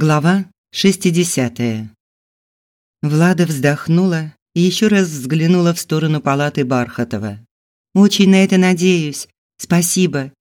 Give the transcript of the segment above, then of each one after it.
Глава 60. Влада вздохнула и еще раз взглянула в сторону палаты Бархатова. Очень на это надеюсь. Спасибо.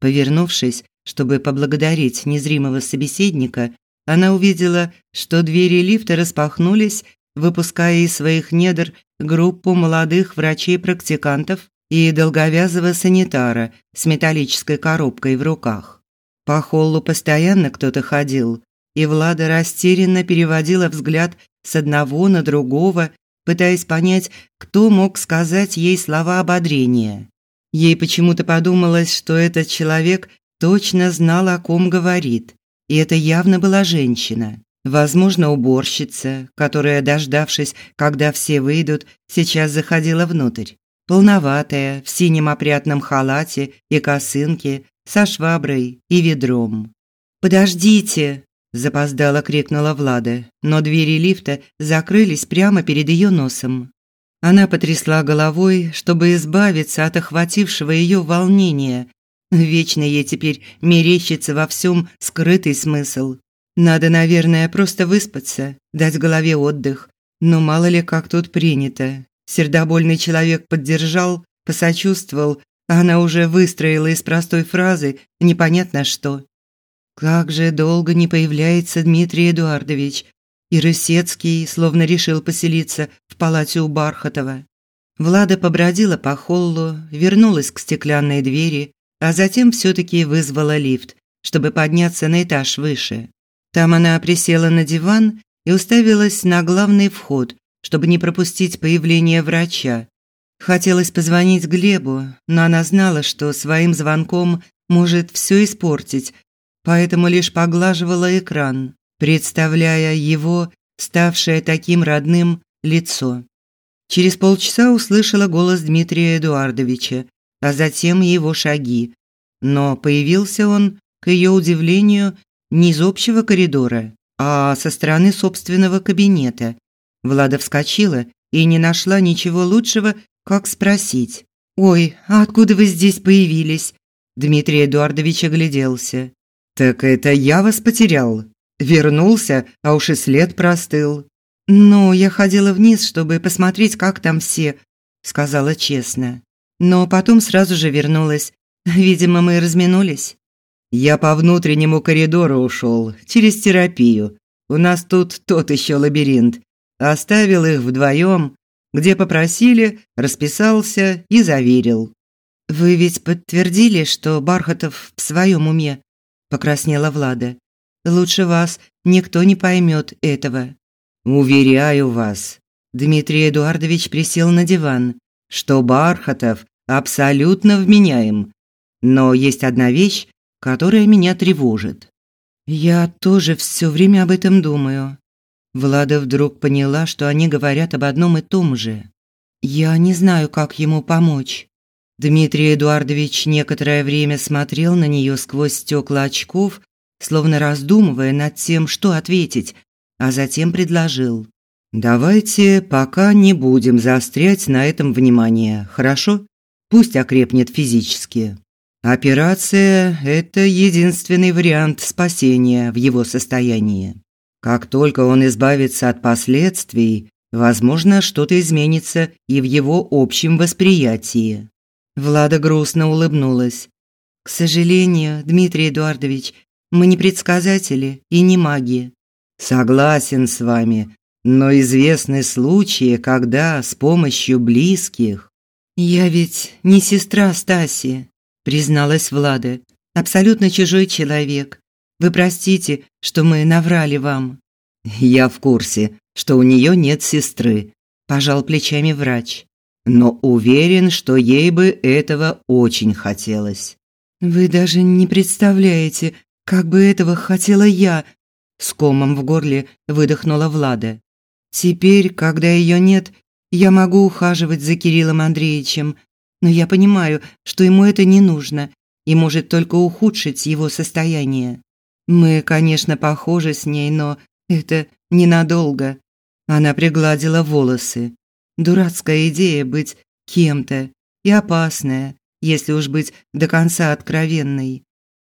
Повернувшись, чтобы поблагодарить незримого собеседника, она увидела, что двери лифта распахнулись, выпуская из своих недр группу молодых врачей-практикантов и долговязого санитара с металлической коробкой в руках. По холлу постоянно кто-то ходил, и Влада растерянно переводила взгляд с одного на другого, пытаясь понять, кто мог сказать ей слова ободрения. Ей почему-то подумалось, что этот человек точно знал, о ком говорит. И это явно была женщина. Возможно, уборщица, которая, дождавшись, когда все выйдут, сейчас заходила внутрь. Полноватая, в синем опрятном халате и косынке, со шваброй и ведром. «Подождите!» Запоздало крикнула Влада, но двери лифта закрылись прямо перед ее носом. Она потрясла головой, чтобы избавиться от охватившего ее волнения. Вечно ей теперь мерещится во всем скрытый смысл. Надо, наверное, просто выспаться, дать голове отдых. Но мало ли как тут принято. Сердобольный человек поддержал, посочувствовал, а она уже выстроила из простой фразы непонятно что. Как же долго не появляется Дмитрий Эдуардович. И Рысецкий словно решил поселиться в палате у Бархатова. Влада побродила по холлу, вернулась к стеклянной двери, а затем все-таки вызвала лифт, чтобы подняться на этаж выше. Там она присела на диван и уставилась на главный вход, чтобы не пропустить появление врача. Хотелось позвонить Глебу, но она знала, что своим звонком может все испортить, поэтому лишь поглаживала экран, представляя его, ставшее таким родным, лицо. Через полчаса услышала голос Дмитрия Эдуардовича, а затем его шаги. Но появился он, к ее удивлению, не из общего коридора, а со стороны собственного кабинета. Влада вскочила и не нашла ничего лучшего, как спросить. «Ой, а откуда вы здесь появились?» Дмитрий Эдуардович огляделся. «Так это я вас потерял. Вернулся, а уж и след простыл». «Ну, я ходила вниз, чтобы посмотреть, как там все», – сказала честно. Но потом сразу же вернулась. Видимо, мы разминулись. «Я по внутреннему коридору ушел, через терапию. У нас тут тот еще лабиринт. Оставил их вдвоем, где попросили, расписался и заверил». «Вы ведь подтвердили, что Бархатов в своем уме?» Покраснела Влада. Лучше вас никто не поймет этого. Уверяю вас, Дмитрий Эдуардович присел на диван, что Бархатов абсолютно вменяем. Но есть одна вещь, которая меня тревожит. Я тоже все время об этом думаю. Влада вдруг поняла, что они говорят об одном и том же. Я не знаю, как ему помочь. Дмитрий Эдуардович некоторое время смотрел на нее сквозь стекла очков, словно раздумывая над тем, что ответить, а затем предложил: "Давайте пока не будем заострять на этом внимание, хорошо? Пусть окрепнет физически. Операция это единственный вариант спасения в его состоянии. Как только он избавится от последствий, возможно, что-то изменится и в его общем восприятии. Влада грустно улыбнулась. К сожалению, Дмитрий Эдуардович, мы не предсказатели и не маги. Согласен с вами, но известны случаи, когда с помощью близких Я ведь не сестра Стаси, призналась Влада. Абсолютно чужой человек. Вы простите, что мы наврали вам. Я в курсе, что у нее нет сестры, пожал плечами врач но уверен, что ей бы этого очень хотелось. Вы даже не представляете, как бы этого хотела я, с комом в горле выдохнула Влада. Теперь, когда ее нет, я могу ухаживать за Кириллом Андреевичем, но я понимаю, что ему это не нужно и может только ухудшить его состояние. Мы, конечно, похожи с ней, но это ненадолго. Она пригладила волосы. Дурацкая идея быть кем-то и опасная, если уж быть до конца откровенной.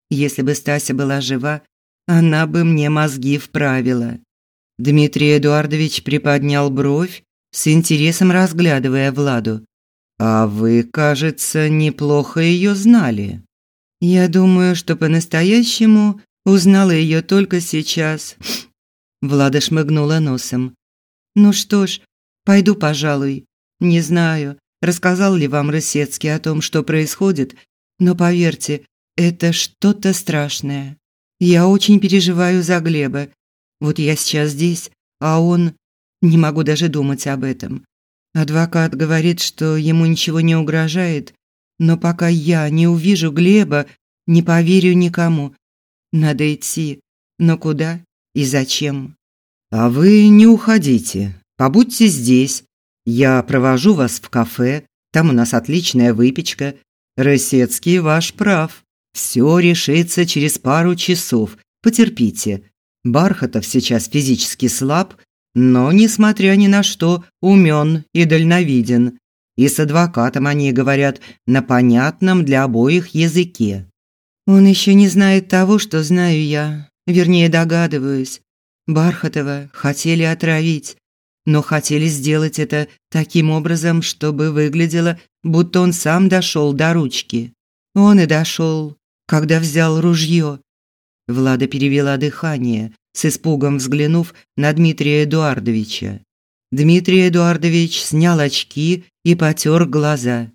Если бы Стася была жива, она бы мне мозги вправила. Дмитрий Эдуардович приподнял бровь, с интересом разглядывая Владу. А вы, кажется, неплохо ее знали. Я думаю, что по-настоящему узнала ее только сейчас. Влада шмыгнула носом. Ну что ж, пойду, пожалуй. Не знаю, рассказал ли вам Рысецкий о том, что происходит, но поверьте, это что-то страшное. Я очень переживаю за Глеба. Вот я сейчас здесь, а он не могу даже думать об этом. Адвокат говорит, что ему ничего не угрожает, но пока я не увижу Глеба, не поверю никому. Надо идти. Но куда и зачем? А вы не уходите. Побудьте здесь. Я провожу вас в кафе. Там у нас отличная выпечка. Росецкий ваш прав. Все решится через пару часов. Потерпите. Бархатов сейчас физически слаб, но, несмотря ни на что, умен и дальновиден. И с адвокатом они говорят на понятном для обоих языке. Он еще не знает того, что знаю я. Вернее, догадываюсь. Бархатова хотели отравить, но хотели сделать это таким образом, чтобы выглядело, будто он сам дошел до ручки. Он и дошел, когда взял ружье. Влада перевела дыхание, с испугом взглянув на Дмитрия Эдуардовича. Дмитрий Эдуардович снял очки и потер глаза.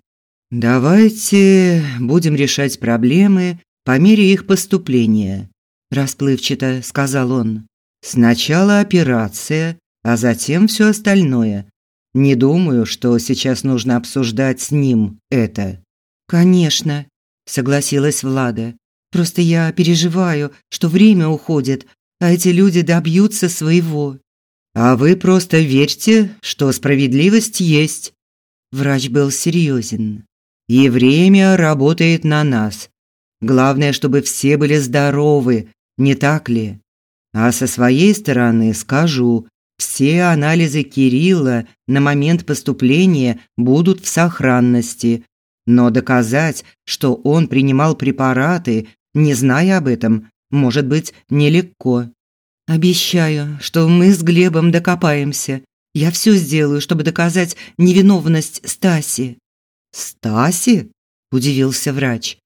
«Давайте будем решать проблемы по мере их поступления», – расплывчато сказал он. «Сначала операция, а затем все остальное. Не думаю, что сейчас нужно обсуждать с ним это». «Конечно», – согласилась Влада. «Просто я переживаю, что время уходит, а эти люди добьются своего. А вы просто верьте, что справедливость есть. Врач был серьезен. И время работает на нас. Главное, чтобы все были здоровы, не так ли? А со своей стороны скажу, все анализы Кирилла на момент поступления будут в сохранности. Но доказать, что он принимал препараты, не зная об этом, может быть нелегко. Обещаю, что мы с Глебом докопаемся. Я все сделаю, чтобы доказать невиновность Стаси. Стаси? удивился врач.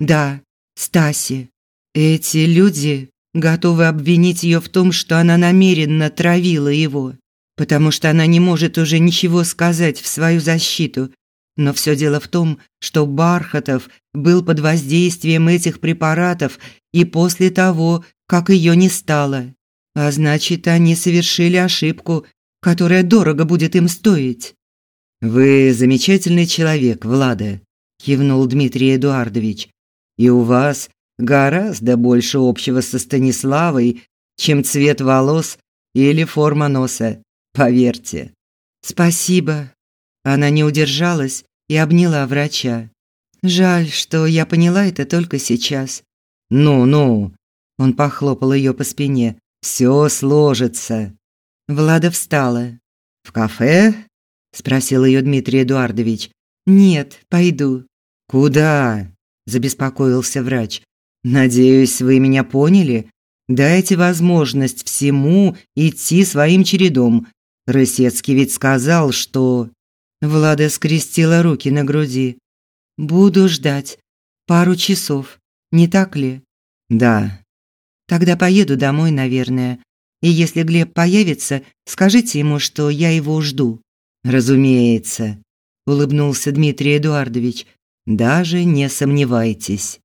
Да, Стаси. Эти люди готовы обвинить ее в том, что она намеренно травила его, потому что она не может уже ничего сказать в свою защиту. Но все дело в том, что Бархатов был под воздействием этих препаратов и после того, как ее не стало. А значит, они совершили ошибку, которая дорого будет им стоить. Вы замечательный человек, Влада, кивнул Дмитрий Эдуардович. И у вас гораздо больше общего со Станиславой, чем цвет волос или форма носа, поверьте. Спасибо. Она не удержалась и обняла врача. Жаль, что я поняла это только сейчас. Ну-ну, он похлопал ее по спине. Все сложится. Влада встала. В кафе? спросил ее Дмитрий Эдуардович. Нет, пойду. Куда? забеспокоился врач. Надеюсь, вы меня поняли. Дайте возможность всему идти своим чередом. Рысецкий ведь сказал, что Влада скрестила руки на груди. Буду ждать пару часов, не так ли? Да. Тогда поеду домой, наверное. И если Глеб появится, скажите ему, что я его жду. Разумеется, улыбнулся Дмитрий Эдуардович. Даже не сомневайтесь.